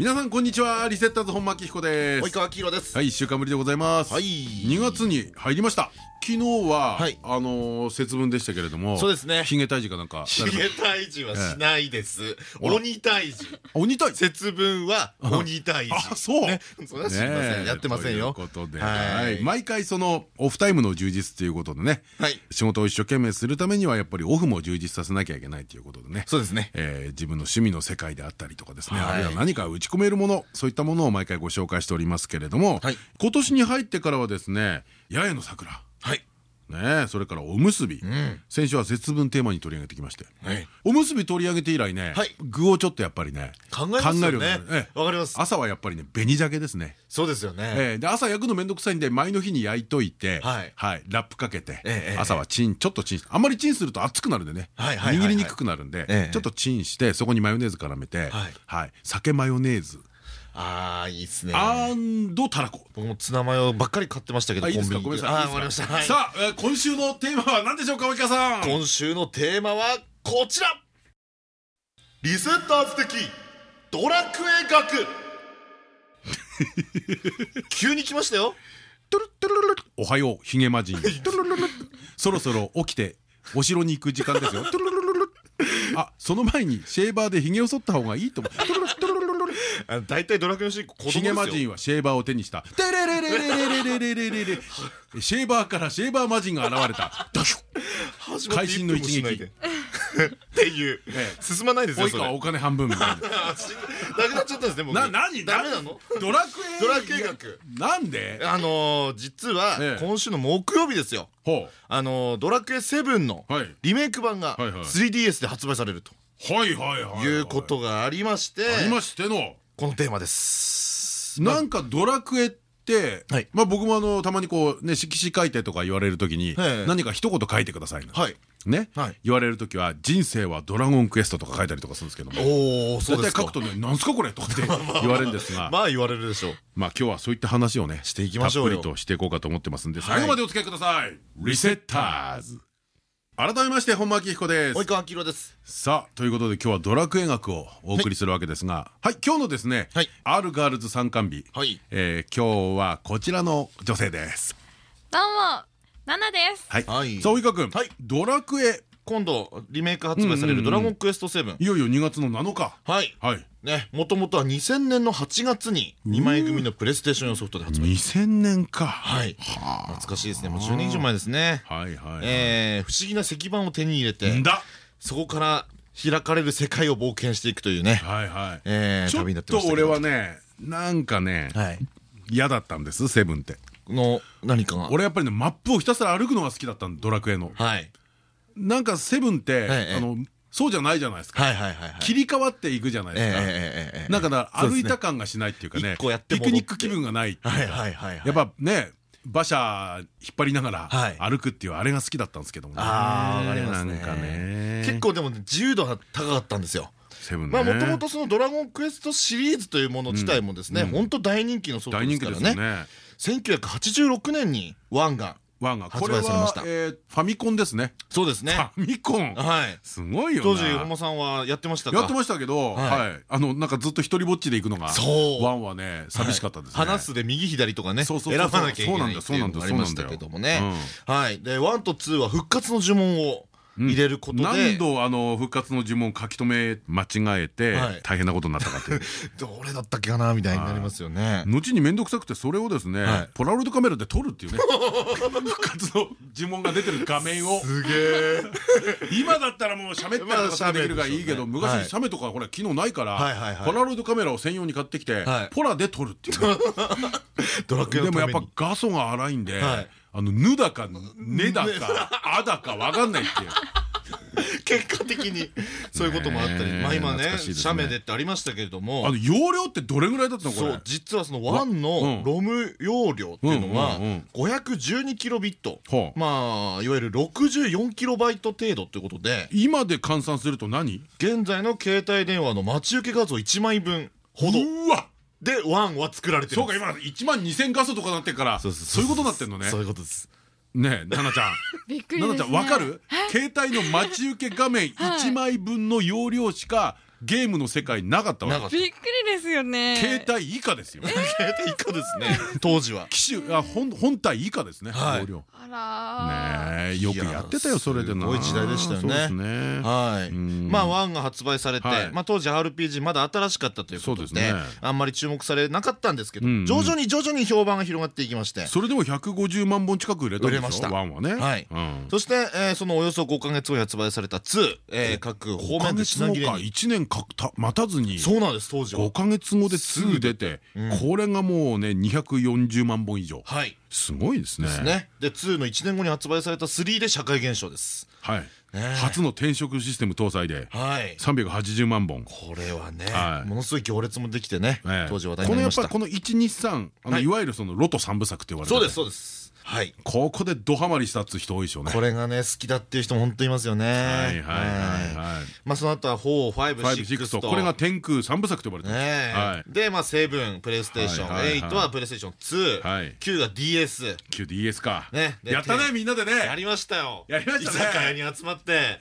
皆さんこんにちは。リセッターズ本間明彦です。及川黄色です。はい1週間ぶりでございます。はい。2月に入りました昨日は、はい。あのー節分でしたけれどもそうですね。ヒゲ退治かなんかヒゲ退治はしないです。鬼退治。鬼退治？節分は鬼退治。あそう。ね。それは知りません。やってませんよ。ということで、毎回そのオフタイムの充実ということでねはい。仕事を一生懸命するためにはやっぱりオフも充実させなきゃいけないということでねそうですね。えー自分の趣味の世界であったりとかですね、はい。あるいは何か打ち込めるものそういったものを毎回ご紹介しておりますけれども、はい。今年に入ってからはですね八重の桜。はいね。それからおむすび、ん。先週は節分テーマに取り上げてきまして、はい。おむすび取り上げて以来ね、はい。具をちょっとやっぱりね考えますよるねええ。わかります。朝はやっぱりね紅鮭ですね。そうですよね。ええ。で朝焼くのめんどくさいんで前の日に焼いといて、はい。ラップかけて、ええ朝はチンちょっとチンあんまりチンすると熱くなるんでね。握りにくくなるんで、ええ。ちょっとチンしてそこにマヨネーズ絡めて、はい。はい、酒マヨネーズああいいですね。アンドたらこ僕もツナマヨばっかり買ってましたけどあいいですごめんなさい。あーわかりました。はい。さあ、えー今週のテーマは何でしょうか及川さん。今週のテーマはこちら。リセッターズ的ドラクエ学。急に来ましたよ。おはようヒゲマジントゥルルルルそろそろ起きてお城に行く時間ですよ。あその前にシェーバーでヒゲを剃った方がいいと思う大体ドラクエの主人公子供ですヒゲよマジンはシェーバーを手にした。テレレレレレレレレレレ。レ シェーバーからシェーバーマジンが現れた。ダシュ始まって会心の一撃一分もしないで。っていう。ええ。進まないですよそれ。お金半分みたいな。なくなっちゃったんですね僕な何？ダメなの？ドラクエ？ドラクエ学。なんで？あのー実はええ。今週の木曜日ですよ。ほあのードラクエ7のはい。リメイク版がはいはい。3DS で発売されると。うはいはいはい。いうことがありまして。ありましてのこのテーマです。なんかドラクエってはい。まあ僕もあのたまにこうね色紙書いてとか言われるときにええ。何か一言書いてくださいな。はい。ね。はい。言われるときは人生はドラゴンクエストとか書いたりとかするんですけどもおおそう大です書くとね「なんすかこれ」とかって 言われるんですが。まあ言われるでしょう。まあ今日はそういった話をねしていきましょうよ。たっぷりとしていこうかと思ってますんではい。最後までお付き合いください。リセッターズ改めまして本間明彦です。及川明宏です。さあということで今日はドラクエ学をお送りするわけですがはい。今日のですねはい。R ガールズ参観日はい。えー今日はこちらの女性です。どうも、ナナです。はい。はい。さあ及川君。はい。ドラクエ今度リメイク発売される「ドラゴンクエスト7いよいよ2月の7日」はい。はい。ねもともとは2000年の8月に2枚組のプレイステーション用ソフトで発売。2000年か。はい。懐かしいですね。もう10年以上前ですね。はいはいえー不思議な石板を手に入れてそこから開かれる世界を冒険していくというね。はいはい。えーちょ旅になってっと俺ましたけど。はねなんかねはい。嫌だったんですセブンって。の何かが？俺やっぱりねマップをひたすら歩くのが好きだったんドラクエの。はいなんかセブンって、あのそうじゃないじゃないですか。切り替わっていくじゃないですか。だから歩いた感がしないっていうかねピクニック気分がないってやっぱね馬車引っ張りながら歩くっていうあれが好きだったんですけどもね。ああありますね。結構でも自由度が高かったんですよ。まあもともとその「ドラゴンクエスト」シリーズというもの自体もですね、ん、本当大人気のソフトですからね。1986年に1がワンが。発これ売されました。はえーファミコンですね。そうですね。ファミコン。はい。すごいよな。当時本間さんはやってましたか？やってましたけど、はい。はい、あのなんかずっと一人ぼっちで行くのが、そう。ワンはね、寂しかったですね。話すで右左とかね選そうそうそう。ばなきゃいけないってそうなんだよ。いうのがありましたけどもねはい。で1と2は復活の呪文を入れることで。何度あの復活の呪文を書き留め間違えてはい。大変なことになったかっていう。どれだったっけかなみたいになりますよね。後に面倒くさくてそれをですね、はい。ポラロイドカメラで撮るっていうね。復活の呪文が出てる画面を。すげえ。今だったらもう喋ったりとかできるからいいけどまあ昔写メとかほら機能ないから、はいはいはい。ポラロイドカメラを専用に買ってきて、はい。ポラで撮るっていうね。ドラクエでもやっぱ画素が荒いんで、はいあの「ぬ」だか「ね」だか「あ」だか分かんないっていう。結果的にそういうこともあったりまあ今ね写メでってありましたけれども。あの容量ってどれぐらいだったのこれ？そう実はそのワンのロム容量っていうのはうんうんうん512キロビット。はあまあいわゆる64キロバイト程度ということで。今で換算すると何？現在の携帯電話の待ち受け画像1枚分ほど。うわでワンは作られてるそうか今1万2000画素とかなってるからそうそうそう。いうことになってんのね。そういうことです。ねえ奈々ちゃん。びっくりですね。奈々ちゃんわかる？携帯の待ち受け画面1枚分の容量しかゲームの世界なかったわなかった。びっくりですよね。携帯以下ですよ。携帯以下ですね。当時は。機種あ本本体以下ですね。あらー。ねえよくやってたよそれでな。すごい時代でしたよね。はい。ん。まあワンが発売されて、はい。まあ当時 RPG まだ新しかったということで。そうですね。あんまり注目されなかったんですけど、徐々に徐々に評判が広がっていきまして。それでも150万本近く売れたんでしょ売れました。ワンはね。そして、えーそのおよそ5か月後に発売された2、えー各方5ヶ面で品切れに1年かた待たずに。そうなんです当時は。5ヶ月後で2出てこれがもうね240万本以上。はい。すごいですね。ですね。で2の1年後に発売された3で社会現象です。はい。初の転職システム搭載ではい。380万本。これはね、はい。ものすごい行列もできてね、ええ。当時話題になりました。このやっぱりこの123あのはい。いわゆるそのロト3部作って言われてそうですそうですはい。ここでドハマりしたっつう人多いでしょうね。これがね好きだっていう人も本当いますよね。はいはいはいはい。まあその後は4、5、5、6 6と。とこれが天空3部作と呼ばれてます。ねはい。えでまあ7プレイステーションはいはいはい。8はプレイステーション2、はい。9が DS 旧 DS か。ね。でやったね10みんなでね。やりましたよ。やりましたね。居酒屋に集まって。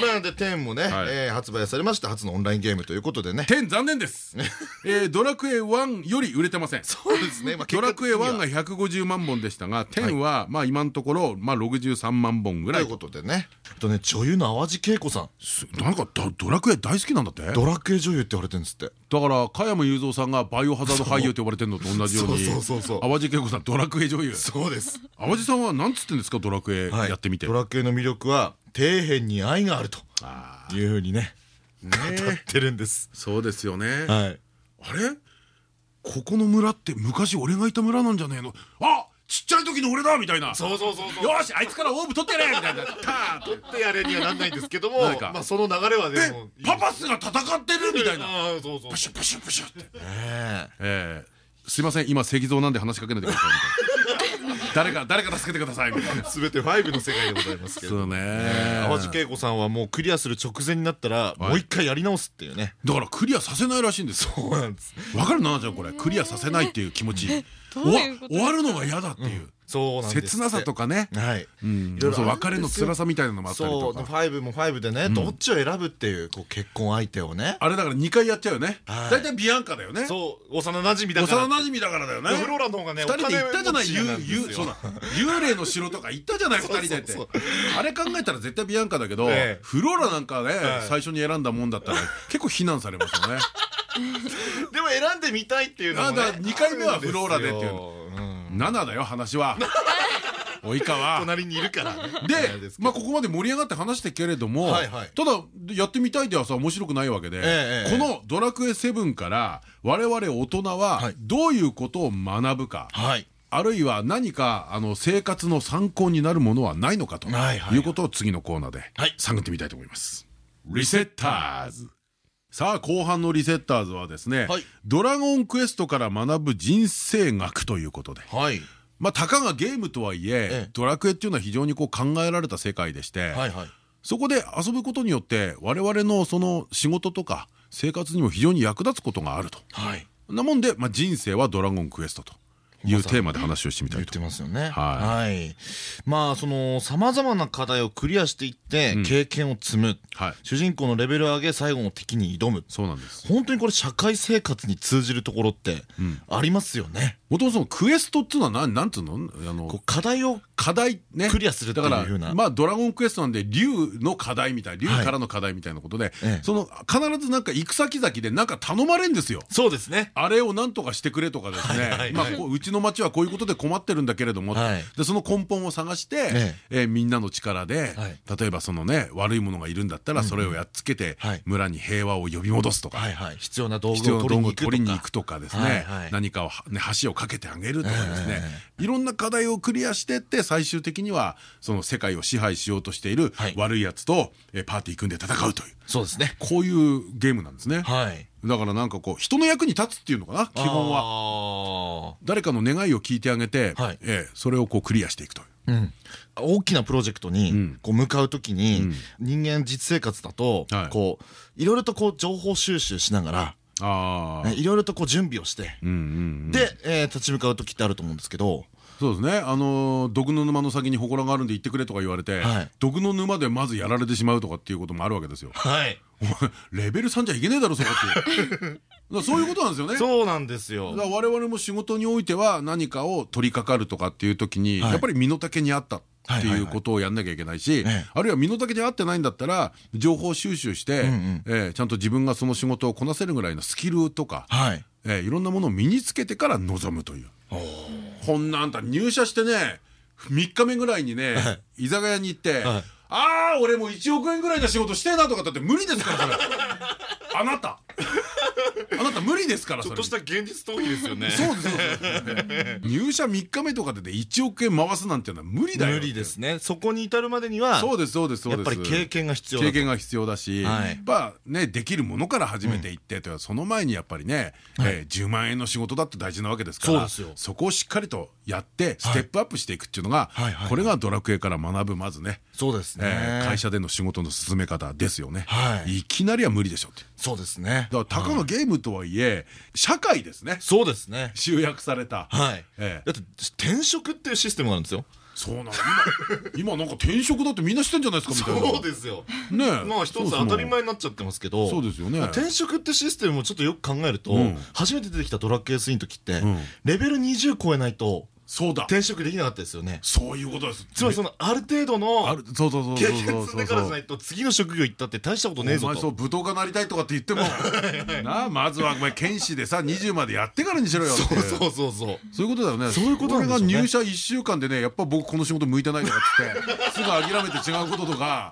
まあで10もね、発売されました初のオンラインゲームということでね。10残念です。えードラクエ1より売れてません。そうですね、まあ、ドラクエ1が結果150万本でしたが10はまあ今のところまあ63万本ぐらい。ということでね。あとね女優の淡路恵子さん。すなんかドドラクエ大好きなんだって？だドラクエ女優って言われてるんですって。から加山雄三さんがバイオハザード俳優って呼ばれてるのと同じように。そうそうそうそう。淡路恵子さんドラクエ女優。そうです。淡路さんはなんつってんですか？ドラクエはい。やってみて。ドラクエの魅力は底辺に愛があると。あいうふうにねー語っねてるんです。そうですよね。はい。あれ？ここの村って昔俺がいた村なんじゃねえの？あちっちゃい時の俺だみたいな。そうそうそうそう。よしあいつからオーブ取ってやれみたいな。ターン取ってやれにはなんないんですけどもなんか。まあその流れはでもえパパスが戦ってるみたいな。ああそうそう。プシュプシュプシュって。ねええすいません今石像なんで話しかけないでくださいみたいな。誰か誰か助けてくださいみたいな。全て5の世界でございますけど。そうね。淡路恵子さんはもうクリアする直前になったらもう一回やり直すっていうね。だからクリアさせないらしいんですよ。そうなんです。わかるななちゃんこれ。クリアさせないっていう気持ち終わ終わるのが嫌だっていう。そうなんです切なさとかね。はい。別れの辛さみたいなのもあったりそうとか5も5でねどっちを選ぶっていうこう結婚相手をね。あれだから2回やっちゃうよね。はい。大体ビアンカだよね。そう幼馴染だから。幼馴染だからだよね。フローラの方がね二人で行ったじゃない幽霊の城とか行ったじゃない 二人でって。そうあれ考えたら絶対ビアンカだけどええ。フローラなんかねはい。最初に選んだもんだったら結構非難されますよね でも選んでみたいっていうのもね。あだから二回目はフローラでっていうの。7だよ話は。及川隣にいるからね。でまあここまで盛り上がって話してけれどもただやってみたいではさ面白くないわけでええこの「ドラクエ7」から我々大人ははい。どういうことを学ぶかはい。あるいは何かあの生活の参考になるものはないのかとはいうことを次のコーナーではい。探ってみたいと思います。リセッターズさあ後半のリセッターズはですね、はい。ドラゴンクエストから学ぶ人生学ということで。はい。まあたかがゲームとはいえええ。ドラクエっていうのは非常にこう考えられた世界でして、はいはい。そこで遊ぶことによって我々のその仕事とか生活にも非常に役立つことがあると。はい。なもんで、まあ、人生はドラゴンクエストというテーマで話をしてみたいと。言って。ますよね。はい。はい。まあそのさまざまな課題をクリアしていって経験を積む。はい。主人公のレベルを上げ最後の敵に挑む。そうなんです。本当にこれ社会生活に通じるところってありますよねもともとクエストっていうのは何なんつうの？あの課題を課題ね。クリアするっていうだからまあドラゴンクエストなんで竜の課題みたい竜からの課題みたいなことで、ええ。その必ずなんか行く先々でなんか頼まれんですよ。そうですね。あれをなんとかしてくれとかですね。まあこううちの町はこういうことで困ってるんだけれどもはい。でその根本を探してええ。ーみんなの力ではい。例えばそのね悪いものがいるんだったらそれをやっつけてはい。村に平和を呼び戻すとか。必要な道具を取りに行くとか。ですはいねはい。何かをね橋をかけてあげるとかですね、いろんな課題をクリアしてって最終的にはその世界を支配しようとしているはい。悪いやつとえパーティー組んで戦うという。そうですね。こういうゲームなんですね。はい。だからなんかこう人の役に立つっていうのかな？基本は。は誰かの願いを聞いてあげて、はい。ええそれをこうクリアしていくという。うん。大きなプロジェクトにん。こう向かうときにうん。人間実生活だとはい。こういろいろとこう情報収集しながらいろいろとこう準備をして。でえー立ち向かう時ってあると思うんですけど。そうですね。あのー毒の沼の先に祠があるんで行ってくれとか言われて、はい。毒の沼でまずやられてしまうとかっていうこともあるわけですよ。はい。お前レベル3じゃいけねえだろそこって。そういうことなんですよね。そうなんですよ。我々も仕事においては何かを取り掛かるとかっていう時に、はい。やっぱり身の丈に合ったってはいうことをやんなきゃいけないし、ええ。あるいは身の丈に合ってないんだったら情報収集して、ええちゃんと自分がその仕事をこなせるぐらいのスキルとか、はい。ええいろんなものを身につけてから臨むという。こんなあんた入社してね3日目ぐらいにね、居酒屋に行って、はい。ああ俺もう1億円ぐらいの仕事してえなとかだって無理ですからそれ。あなたあなた無理ですからちょっとした現実逃避ですよね。そうです入社3日目とかでね1億円回すなんていうのは無理だよ無理ですね。そこに至るまでにはそうですそうですそうやっですぱり経験が必要経験が必要だし、はい。やっぱねできるものから始めていってというその前にやっぱりね、えー10万円の仕事だって大事なわけですからそうですよ。そこをしっかりとやってステップアップしていくっていうのが、これがドラクエから学ぶまずね、そうですね。えー会社での仕事の進め方ですよね、はい。いきなりは無理でしょってそうですね。だからたかがゲームとはいえ社会ですね。そうですね。集約された、はい。ええ。だって転職っていうシステムがあるんですよ。そうなの今今なんか転職だってみんな知ってんじゃないですかみたいな。ですよ。ねえ。まあ一つそうそう当たり前になっちゃってますけど。そうですよね。転職ってシステムもちょっとよく考えると、うん。初めて出てきたドラッグ S の時って、ん。レベル20超えないとそうだ。転職できなかったですよね。そういうことです。つまりそのある程度あのるそうそうそう経験そう。そう積んでからじゃないと次の職業行ったって大したことねえぞお前そうと舞踏家なりたいとかって言っても。なあまずはお前剣士でさ20までやってからにしろよって。そうそうそうそう。そういうことだよね。そういうこと俺が入社1週間でねやっぱ僕この仕事向いてないとかっつって すぐ諦めて違うこととか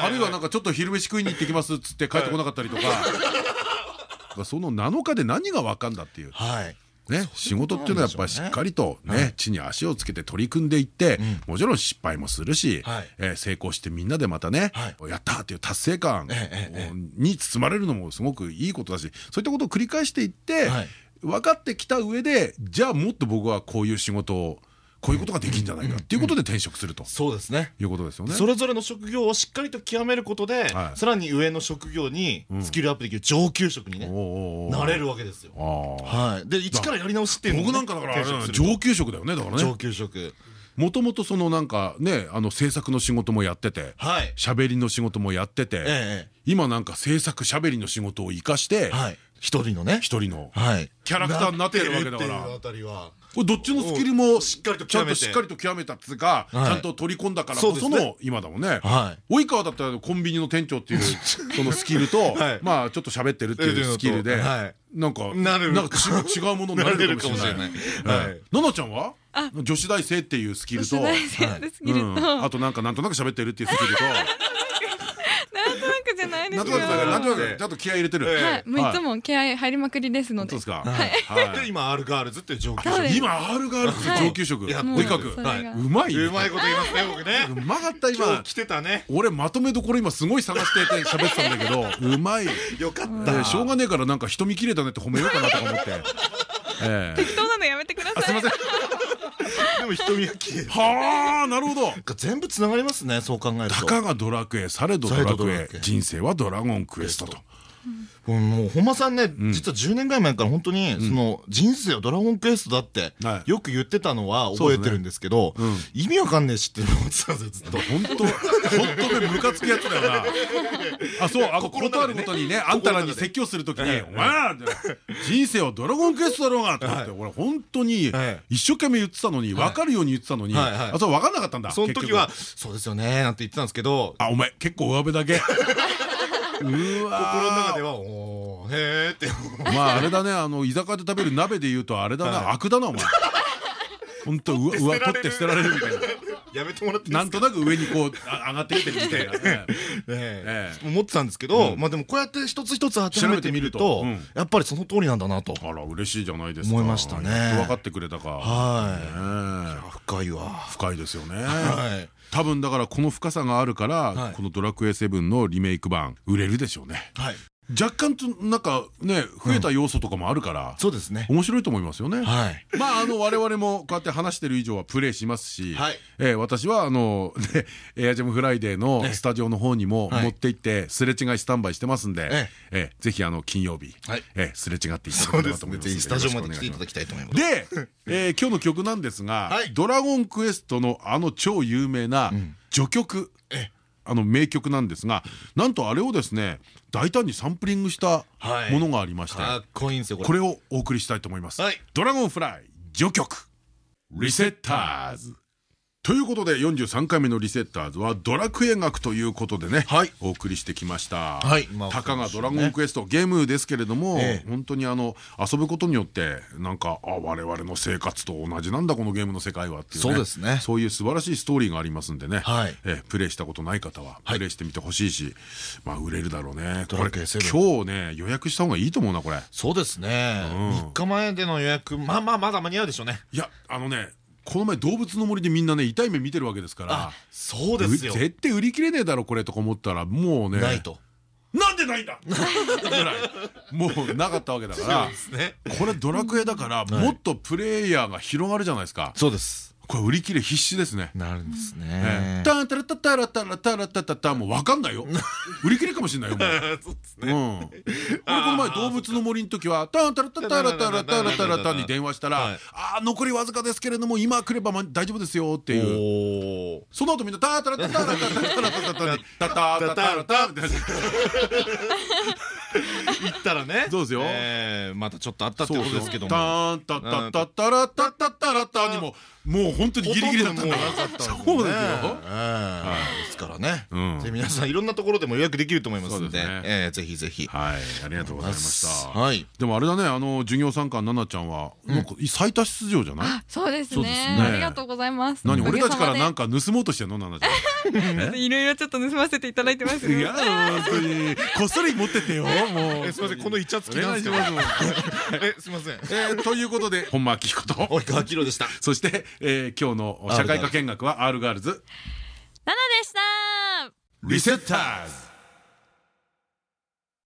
あるいはなんかちょっと昼飯食いに行ってきますっつって帰ってこなかったりとか。その7日で何が分かんだっていう。はいね、仕事っていうのはやっぱりしっかりとね地に足をつけて取り組んでいってもちろん失敗もするしはい。えー成功してみんなでまたねはやったっていう達成感に包まれるのもすごくいいことだしそういったことを繰り返していってはい。分かってきた上でじゃあもっと僕はこういう仕事をこういうことができるんじゃないかっていうことで転職すると。そうですね。いうことですよね。それぞれの職業をしっかりと極めることで、はい。さらに上の職業にスキルアップできる上級職にね、おうおうおう。なれるわけですよ。はい、で一からやり直しっていう僕なんかだから上級職だよねだからと上ね級職。もともとそのなんかねあの制作の仕事もやっててはい。喋りの仕事もやってて、え今なんか制作喋りの仕事を生かしてえはい一人のね。一人の。はい。キャラクターになってるわけだから。これどっちのスキルもしっかりとちゃんとしっかりと極めたっつうかちはい。ゃんと取り込んだからこそそうですね。の今だもんね。はい。及川だったらコンビニの店長っていう そのスキルとはい。まあちょっと喋ってるっていうスキルではい。なんかなる。なんか違うものになれるかもしれない。なれるかもしれない。はい。はい。奈々ちゃんは？女子大生っていうスキルと。あとなんかなんとなく喋ってるっていうスキルと なんとなくじゃないですよ。なんとなくなんとなええ。くちゃんと気合い入れてる。はい、もういつはい。も気合入りまくりですので。本当ですか？はい。はい。で今 R ガールズっていう上級職。今 R があるってはい。上級職。やもう追いかく。うまいうまいこと言いますね僕ね。うまかった今。来てたね。俺まとめどころ今すごい探してて喋ってたんだけど うまい。よかっでたしょうがねえからなんか人見切れたねって褒めようかなとか思って。ええ。適当なのやめてください。すいませんでも瞳が綺麗はあなるほど。全部つながりますねそう考えると。たかがドラクエされどドラクエ。人生はドラゴンクエストとうん。もう本間さんね、実は10年ぐらい前から本当に、その人生はドラゴンクエストだってはい。よく言ってたのは覚えてるんですけどうん。意味わかんねえしって思ってたんですよずっと。本当本当ねムカつくやつだよな。あそうあことあることにねあんたらに説教するときに「お前ら人生はドラゴンクエストだろうが」って言って俺本当にはい。一生懸命言ってたのに分かるように言ってたのにあそう分かんなかったんだその時はそうですよねなんて言ってたんですけど。あお前結構上辺だけ心の中ではおーへーって。まああれだねあの居酒屋で食べる鍋で言うとあれだな悪だなお前。本当うわうわ取って捨てられるみたいなやめてもらってなんとなく上にこうあ上がってきてるみたいなねえ。え思ってたんですけど、まあでもこうやって一つ一つ当てはめてみるとやっぱりその通りなんだなと。あら嬉しいじゃないですか。思いましたね。分かってくれたか。はい。深いわ。深いですよね。はい。多分だからこの深さがあるから、はい。この「ドラクエ7」のリメイク版売れるでしょうね。はい若干となんかね増えた要素とかもあるから、そうですね。面白いと思いますよね。はい。まああの我々もこうやって話してる以上はプレイしますし、はい。えー私はあのねエアジャムフライデーのスタジオの方にもはい。持って行ってすれ違いスタンバイしてますんで、ええ。ーぜひあの金曜日、はい。えーすれ違っていただければと思います。ね。ぜひスタジオまで来ていただきたいと思います。で、えー今日の曲なんですが、はい。ドラゴンクエストのあの超有名な序曲、えあの名曲なんですがなんとあれをですね大胆にサンプリングしたはい。ものがありまして、これ。をお送りしたいと思います。はい。ドラゴンフライ序曲。リセッターズということで43回目のリセッターズはドラクエ学ということでね、はい。お送りしてきました、はい。まあたかがドラゴンクエスト、ゲームですけれども、ええ。本当にあの遊ぶことによってなんかあ我々の生活と同じなんだこのゲームの世界はっていうね。そうですね。そういう素晴らしいストーリーがありますんでね、はい。ええプレイしたことない方はプレイしてみてほしいし、まあ売れるだろうね。ドラクエ7これ今日ね予約した方がいいと思うなこれ。そうですね。3日前での予約まあまあまだ間に合うでしょうね。いやあのねこの前動物の森でみんなね痛い目見てるわけですからそうですよ。う絶対売り切れねえだろこれとか思ったらもうねないと。なんでないんだ？ぐらい。もうなかったわけだからね。これドラクエだからもっとプレイヤーが広がるじゃないですか。そうですこれ売り切れ必至ですね。なるんですね。ねタンタラタタラタラタラタタタもう分かんないよ売り切れかもしれないよもうそうですうん、俺この前動物の森の時は「タンタラタタラタラタラタラタ」に電話したらはい「あー残りわずかですけれども今来ればま大丈夫ですよ」っていうその後みんな「タタラタタラタタタラタタタタタタタラタ」みたいな行ったらねそうですよえーまたちょっとあったってことですけどもタンタタタタラタタタラタにももう本当にギリギリだったんだ。ほとんどもうなかったんですよね。そうですよええですからね。皆さんいろんなところでも予約できると思いますんでぜひぜひ。はい。ありがとうございました。はい。でもあれだねあの授業参観奈々ちゃんは最多出場じゃない？あそうですね。ね。ありがとうございます。何？俺たちからなんかか盗もうとしてんの？奈々ちゃん。いろいろちょっと盗ませていただいてますいや本当にこっそり持ってってよ もう。えすみません。このイチャつきおなんですけど。願いします。えすみません。えーということで本間明彦と。及川明でした。そして、えー今日の社会科見学は R ガールズナナでした。リセッターズ